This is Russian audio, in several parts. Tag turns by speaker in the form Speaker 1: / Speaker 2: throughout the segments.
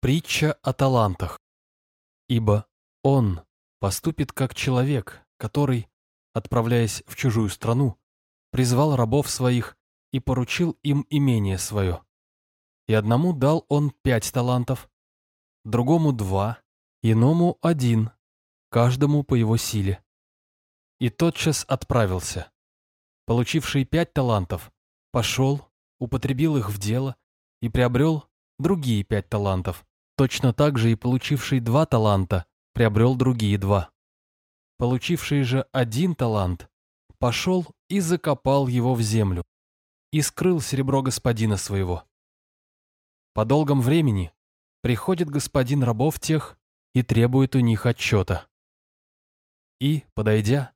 Speaker 1: Притча о талантах. Ибо он поступит как человек, который, отправляясь в чужую страну, призвал рабов своих и поручил им имение свое. И одному дал он пять талантов, другому два, иному один, каждому по его силе. И тотчас отправился. Получивший пять талантов, пошел, употребил их в дело и приобрел другие пять талантов. Точно так же и получивший два таланта приобрел другие два. Получивший же один талант пошел и закопал его в землю и скрыл серебро господина своего. По долгом времени приходит господин рабов тех и требует у них отчета. И, подойдя,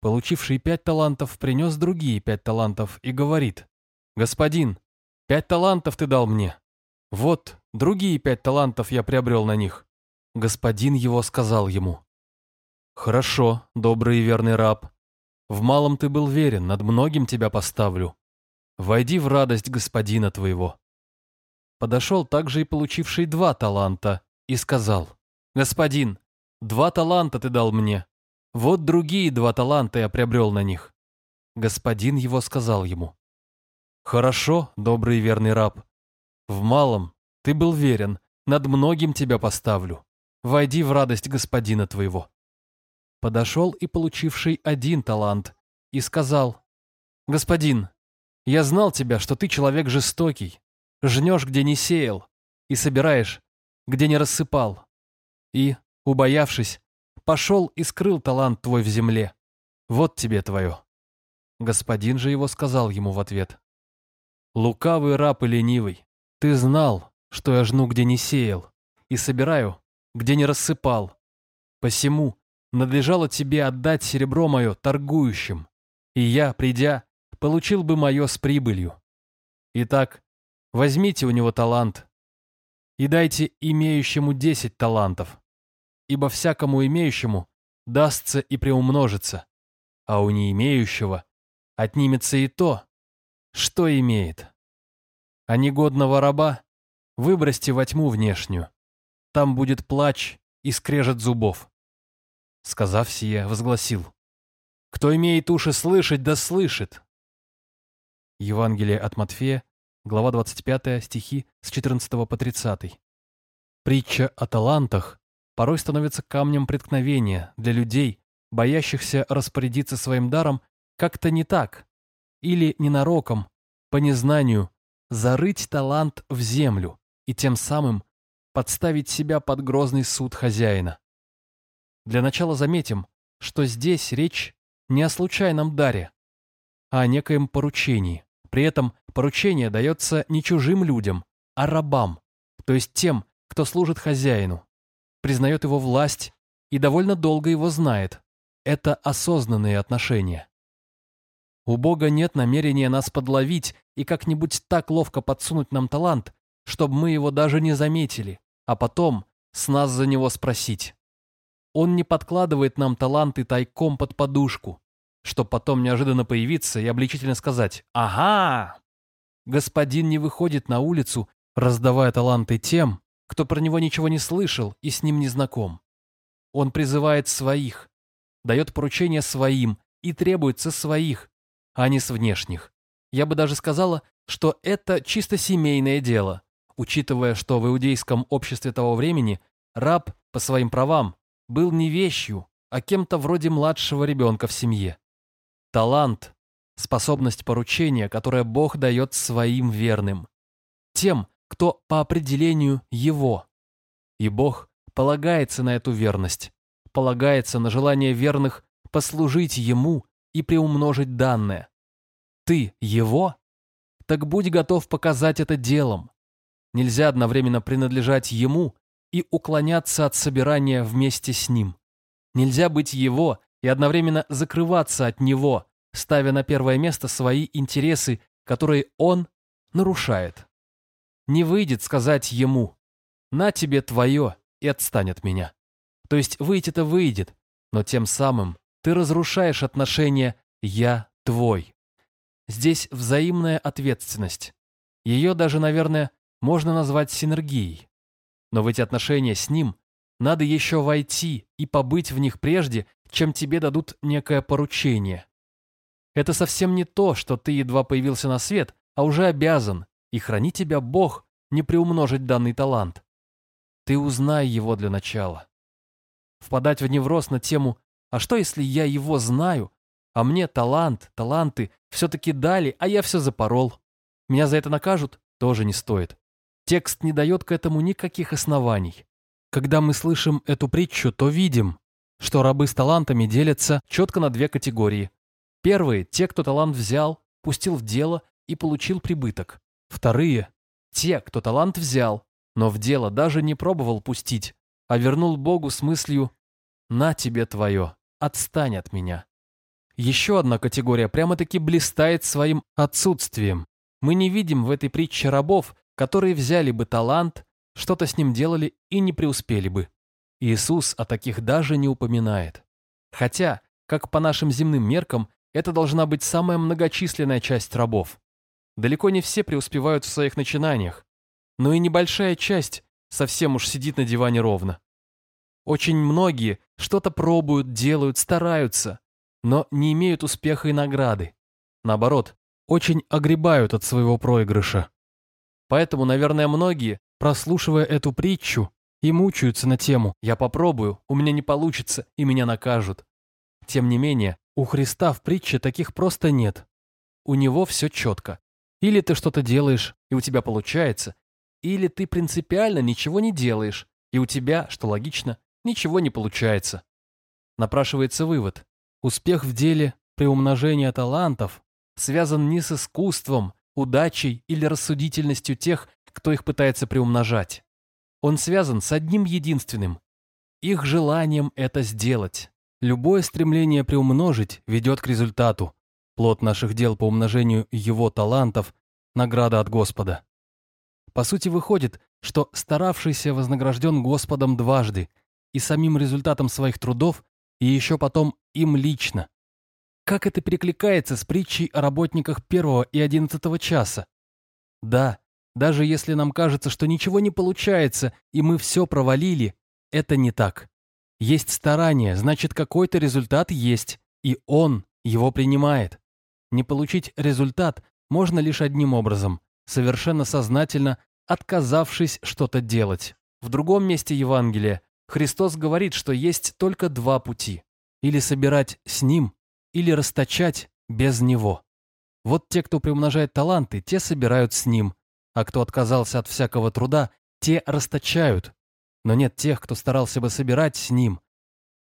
Speaker 1: получивший пять талантов принес другие пять талантов и говорит, «Господин, пять талантов ты дал мне, вот, другие пять талантов я приобрел на них. Господин его сказал ему. Хорошо, добрый и верный раб. В малом ты был верен, над многим тебя поставлю. Войди в радость господина твоего. Подошел также и получивший два таланта и сказал. Господин, два таланта ты дал мне. Вот другие два таланта я приобрел на них. Господин его сказал ему. Хорошо, добрый и верный раб. В малом ты был верен, над многим тебя поставлю. Войди в радость господина твоего. Подошел и получивший один талант, и сказал, «Господин, я знал тебя, что ты человек жестокий, жнешь, где не сеял, и собираешь, где не рассыпал. И, убоявшись, пошел и скрыл талант твой в земле. Вот тебе твое». Господин же его сказал ему в ответ, «Лукавый раб и ленивый, ты знал, что я жну, где не сеял, и собираю, где не рассыпал. Посему надлежало тебе отдать серебро мое торгующим, и я, придя, получил бы мое с прибылью. Итак, возьмите у него талант и дайте имеющему десять талантов, ибо всякому имеющему дастся и приумножится, а у неимеющего отнимется и то, что имеет а негодного раба выбросьте во тьму внешнюю. Там будет плач и скрежет зубов. Сказав сие, возгласил. Кто имеет уши слышать, да слышит. Евангелие от Матфея, глава 25, стихи с 14 по 30. Притча о талантах порой становится камнем преткновения для людей, боящихся распорядиться своим даром как-то не так или ненароком, по незнанию зарыть талант в землю и тем самым подставить себя под грозный суд хозяина. Для начала заметим, что здесь речь не о случайном даре, а о некоем поручении. При этом поручение дается не чужим людям, а рабам, то есть тем, кто служит хозяину, признает его власть и довольно долго его знает. Это осознанные отношения. У Бога нет намерения нас подловить и как-нибудь так ловко подсунуть нам талант, чтобы мы его даже не заметили, а потом с нас за него спросить. Он не подкладывает нам таланты тайком под подушку, чтобы потом неожиданно появиться и обличительно сказать «Ага!». Господин не выходит на улицу, раздавая таланты тем, кто про него ничего не слышал и с ним не знаком. Он призывает своих, дает поручения своим и требуется своих, а не с внешних. Я бы даже сказала, что это чисто семейное дело, учитывая, что в иудейском обществе того времени раб по своим правам был не вещью, а кем-то вроде младшего ребенка в семье. Талант, способность поручения, которое Бог дает своим верным. Тем, кто по определению Его. И Бог полагается на эту верность, полагается на желание верных послужить Ему и приумножить данное. Ты его? Так будь готов показать это делом. Нельзя одновременно принадлежать ему и уклоняться от собирания вместе с ним. Нельзя быть его и одновременно закрываться от него, ставя на первое место свои интересы, которые он нарушает. Не выйдет сказать ему «на тебе твое» и отстань от меня. То есть выйти-то выйдет, но тем самым ты разрушаешь отношения «я твой». Здесь взаимная ответственность. Ее даже, наверное, можно назвать синергией. Но в эти отношения с ним надо еще войти и побыть в них прежде, чем тебе дадут некое поручение. Это совсем не то, что ты едва появился на свет, а уже обязан, и храни тебя Бог не приумножить данный талант. Ты узнай его для начала. Впадать в невроз на тему «А что, если я его знаю, а мне талант, таланты все-таки дали, а я все запорол. Меня за это накажут? Тоже не стоит. Текст не дает к этому никаких оснований. Когда мы слышим эту притчу, то видим, что рабы с талантами делятся четко на две категории. Первые – те, кто талант взял, пустил в дело и получил прибыток. Вторые – те, кто талант взял, но в дело даже не пробовал пустить, а вернул Богу с мыслью «На тебе твое, отстань от меня». Еще одна категория прямо-таки блистает своим отсутствием. Мы не видим в этой притче рабов, которые взяли бы талант, что-то с ним делали и не преуспели бы. Иисус о таких даже не упоминает. Хотя, как по нашим земным меркам, это должна быть самая многочисленная часть рабов. Далеко не все преуспевают в своих начинаниях, но и небольшая часть совсем уж сидит на диване ровно. Очень многие что-то пробуют, делают, стараются, но не имеют успеха и награды. Наоборот, очень огребают от своего проигрыша. Поэтому, наверное, многие, прослушивая эту притчу, и мучаются на тему «я попробую, у меня не получится, и меня накажут». Тем не менее, у Христа в притче таких просто нет. У него все четко. Или ты что-то делаешь, и у тебя получается, или ты принципиально ничего не делаешь, и у тебя, что логично, ничего не получается. Напрашивается вывод. Успех в деле приумножения талантов связан не с искусством, удачей или рассудительностью тех, кто их пытается приумножать. Он связан с одним единственным – их желанием это сделать. Любое стремление приумножить ведет к результату. Плод наших дел по умножению его талантов – награда от Господа. По сути, выходит, что старавшийся вознагражден Господом дважды и самим результатом своих трудов, и еще потом им лично. Как это перекликается с притчей о работниках первого и одиннадцатого часа? Да, даже если нам кажется, что ничего не получается, и мы все провалили, это не так. Есть старание, значит какой-то результат есть, и он его принимает. Не получить результат можно лишь одним образом, совершенно сознательно отказавшись что-то делать. В другом месте Евангелия Христос говорит, что есть только два пути или собирать с ним, или расточать без него. Вот те, кто приумножает таланты, те собирают с ним, а кто отказался от всякого труда, те расточают. Но нет тех, кто старался бы собирать с ним,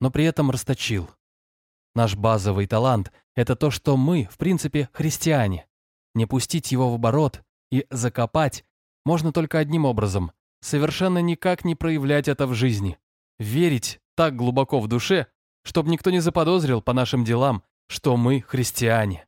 Speaker 1: но при этом расточил. Наш базовый талант – это то, что мы, в принципе, христиане. Не пустить его в оборот и закопать можно только одним образом – совершенно никак не проявлять это в жизни. Верить так глубоко в душе, чтобы никто не заподозрил по нашим делам, что мы христиане.